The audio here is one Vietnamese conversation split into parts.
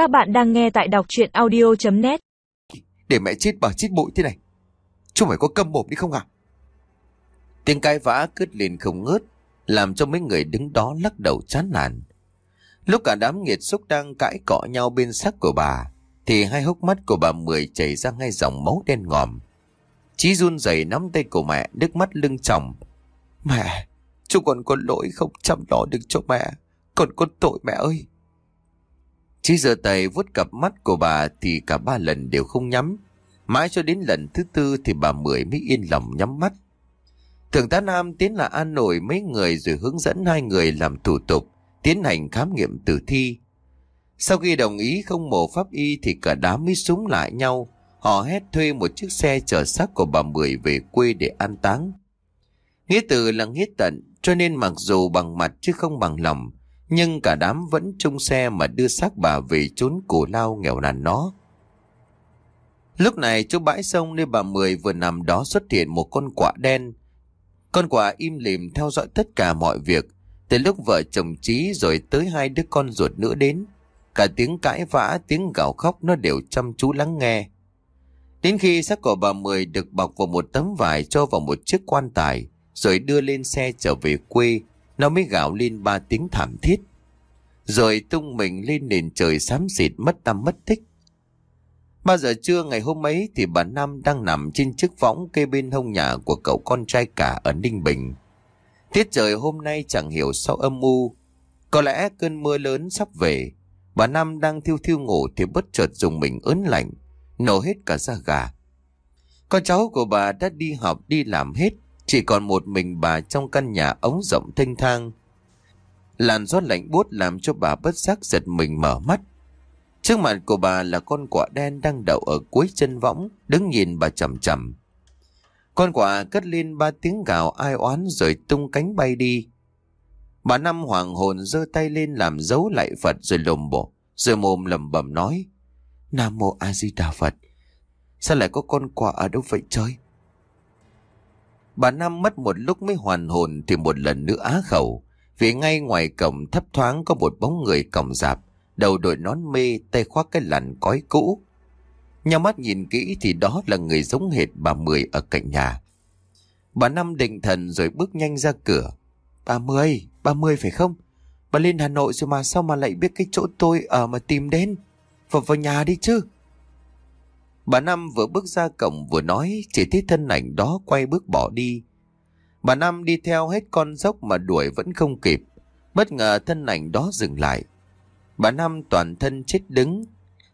Các bạn đang nghe tại đọc chuyện audio.net Để mẹ chết bà chết bụi thế này. Chú mày có câm mồm đi không à Tiếng cãi vã cướt lên không ngớt Làm cho mấy người đứng đó lắc đầu chán nản. Lúc cả đám nghiệt xúc đang cãi cọ nhau bên xác của bà Thì hai hốc mắt của bà Mười chảy ra ngay dòng máu đen ngòm. Chí run rẩy nắm tay của mẹ Nước mắt lưng tròng. Mẹ Chú còn có lỗi không chăm lo được cho mẹ Còn có tội mẹ ơi Chí giờ tay vuốt cặp mắt của bà Thì cả ba lần đều không nhắm. Mãi cho đến lần thứ tư Thì bà Mười mới yên lòng nhắm mắt. Thượng tá Nam tiến là an nổi mấy người Rồi hướng dẫn hai người làm thủ tục Tiến hành khám nghiệm tử thi. Sau khi đồng ý không mổ pháp y Thì cả đám mới súng lại nhau. Họ hét thuê một chiếc xe chở xác của bà Mười về quê để an táng. Nghĩa từ là nghĩa tận cho nên mặc dù bằng mặt chứ không bằng lòng, nhưng cả đám vẫn chung xe mà đưa xác bà về trốn cổ lao nghèo nàn nó. Lúc này chỗ bãi sông nơi bà Mười vừa nằm đó xuất hiện một con quạ đen. Con quạ im lìm theo dõi tất cả mọi việc, từ lúc vợ chồng Trí rồi tới hai đứa con ruột nữa đến. Cả tiếng cãi vã, tiếng gào khóc nó đều chăm chú lắng nghe. Đến khi xác của bà Mười được bọc vào một tấm vải cho vào một chiếc quan tài, rồi đưa lên xe trở về quê, nó mới gào lên ba tiếng thảm thiết. Rồi tung mình lên nền trời xám xịt mất tâm mất tích. Ba giờ trưa ngày hôm ấy thì bà Nam đang nằm trên chiếc võng kê bên hông nhà của cậu con trai cả ở Ninh Bình. Tiết trời hôm nay chẳng hiểu sao âm u. Có lẽ cơn mưa lớn sắp về. Bà Nam đang thiêu thiêu ngủ thì bất chợt dùng mình ớn lạnh, nổ hết cả da gà. Con cháu của bà đã đi học đi làm hết chỉ còn một mình bà trong căn nhà ống rộng thanh thang. Làn gió lạnh buốt làm cho bà bất giác giật mình mở mắt. Trước mặt của bà là con quạ đen đang đậu ở cuối chân võng, đứng nhìn bà chầm chầm. Con quạ cất lên ba tiếng gào ai oán rồi tung cánh bay đi. Bà Năm hoàng hồn giơ tay lên làm dấu lại Phật rồi lồm bộ, rồi mồm lầm bầm nói. Nam mô A Di Đà Phật. Sao lại có con quạ ở đâu vậy trời? Bà Năm mất một lúc mới hoàn hồn thì một lần nữa á khẩu. Vì ngay ngoài cổng thấp thoáng có một bóng người còng dạp, đầu đội nón mê, tay khoác cái lằn cói cũ. Nhau mắt nhìn kỹ thì đó là người giống hệt bà Mười ở cạnh nhà. Bà Năm định thần rồi bước nhanh ra cửa. Bà Mười, bà Mười phải không? Bà lên Hà Nội rồi mà sao mà lại biết cái chỗ tôi ở mà tìm đến? Vào vào nhà đi chứ. Bà Năm vừa bước ra cổng vừa nói chỉ thấy thân ảnh đó quay bước bỏ đi. Bà Năm đi theo hết con dốc mà đuổi vẫn không kịp. Bất ngờ thân ảnh đó dừng lại. Bà Năm toàn thân chết đứng,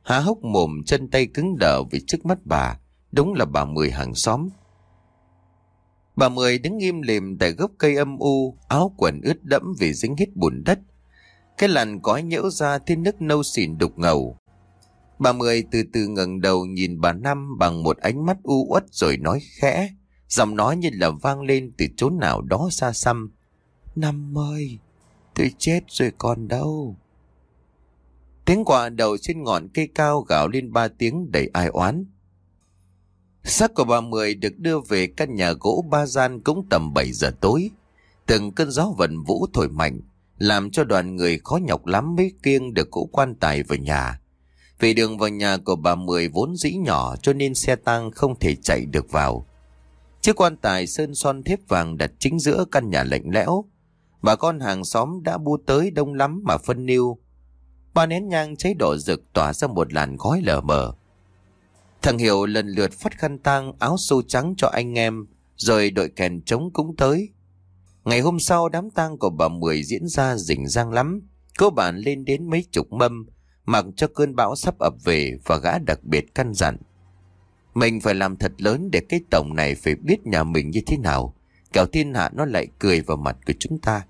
há hốc mồm chân tay cứng đờ vì trước mắt bà. Đúng là bà Mười hàng xóm. Bà Mười đứng im lìm tại gốc cây âm u, áo quần ướt đẫm vì dính hết bùn đất. Cái làn cói nhễu ra thiên nước nâu xỉn đục ngầu. Bà Mười từ từ ngẩng đầu nhìn bà Năm bằng một ánh mắt u uất rồi nói khẽ. Giọng nói như là vang lên từ chỗ nào đó xa xăm. Năm ơi, tôi chết rồi còn đâu. Tiếng quả đầu trên ngọn cây cao gào lên ba tiếng đầy ai oán. Xác của bà Mười được đưa về căn nhà gỗ ba gian cũng tầm 7 giờ tối. Từng cơn gió vần vũ thổi mạnh, làm cho đoàn người khó nhọc lắm mới kiêng được cỗ quan tài vào nhà. Vì đường vào nhà của bà Mười vốn dĩ nhỏ cho nên xe tăng không thể chạy được vào. Chiếc quan tài sơn son thép vàng đặt chính giữa căn nhà lạnh lẽo. Bà con hàng xóm đã bu tới đông lắm mà phân niu. Ba nén nhang cháy đỏ rực tỏa ra một làn khói lờ mờ. Thằng Hiểu lần lượt phát khăn tang áo sâu trắng cho anh em, rồi đội kèn trống cũng tới. Ngày hôm sau đám tang của bà Mười diễn ra rình rang lắm. Cô bạn lên đến mấy chục mâm, mặc cho cơn bão sắp ập về và gã đặc biệt căn dặn. Mình phải làm thật lớn để cái tổng này phải biết nhà mình như thế nào. Kẻo thiên hạ nó lại cười vào mặt của chúng ta.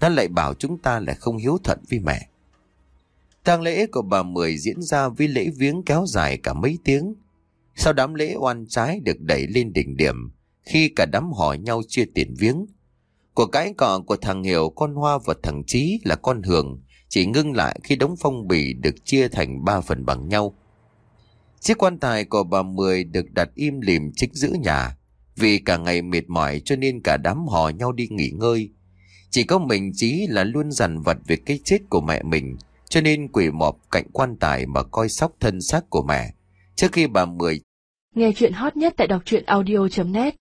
Nó lại bảo chúng ta là không hiếu thuận với mẹ. tang lễ của bà Mười diễn ra với lễ viếng kéo dài cả mấy tiếng. Sau đám lễ oan trái được đẩy lên đỉnh điểm, khi cả đám hỏi nhau chia tiền viếng. Của cái cọ của thằng Hiểu, con Hoa và thằng Chí là con Hường, chỉ ngưng lại khi đống phong bì được chia thành ba phần bằng nhau. Chiếc quan tài của bà Mười được đặt im lìm trích giữ nhà, vì cả ngày mệt mỏi cho nên cả đám họ nhau đi nghỉ ngơi. Chỉ có mình Chí là luôn dằn vặt về cái chết của mẹ mình, cho nên quỷ mọp cạnh quan tài mà coi sóc thân xác của mẹ. Trước khi bà Mười Nghe chuyện hot nhất tại đọc truyện audio.net